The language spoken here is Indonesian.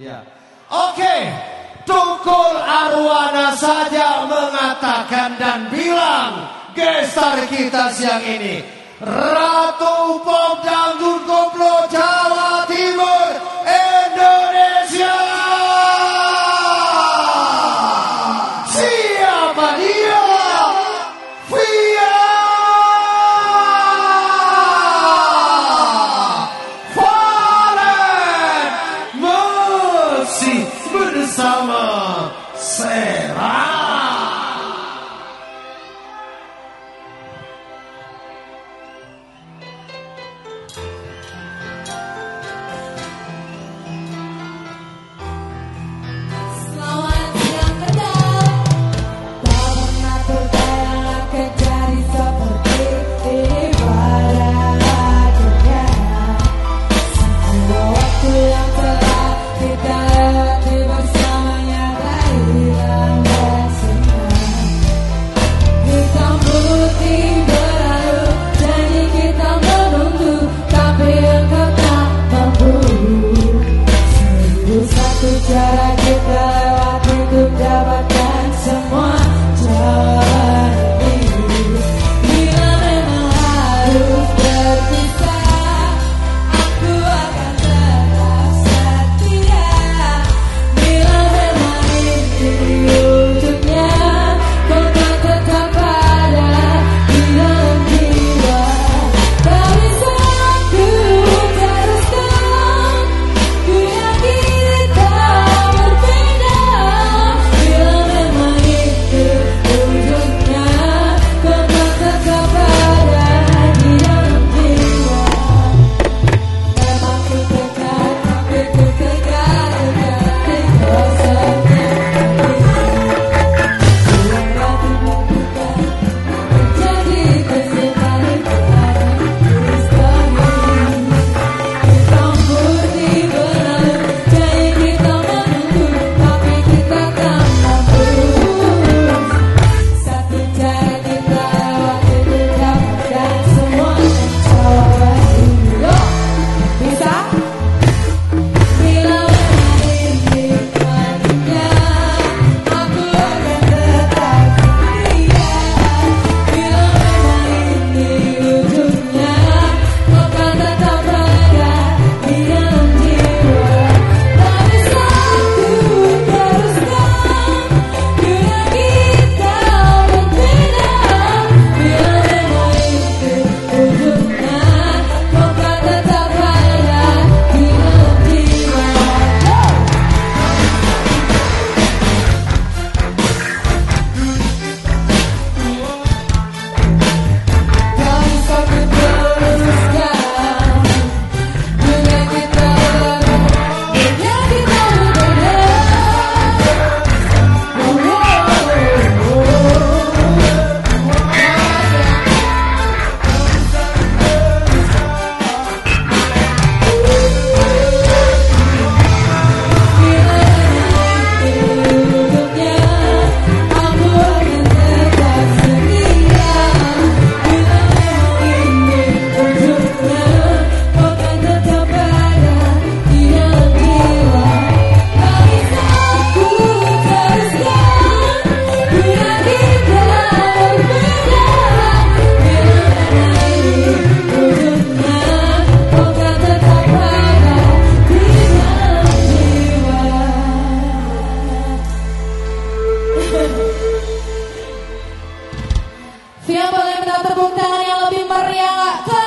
Ya. Oke, okay. Arwana saja mengatakan dan bilang gestar kita siang ini Ratu Pop Dangdut Koplo summer será? tepuk tangan yang lebih meriah.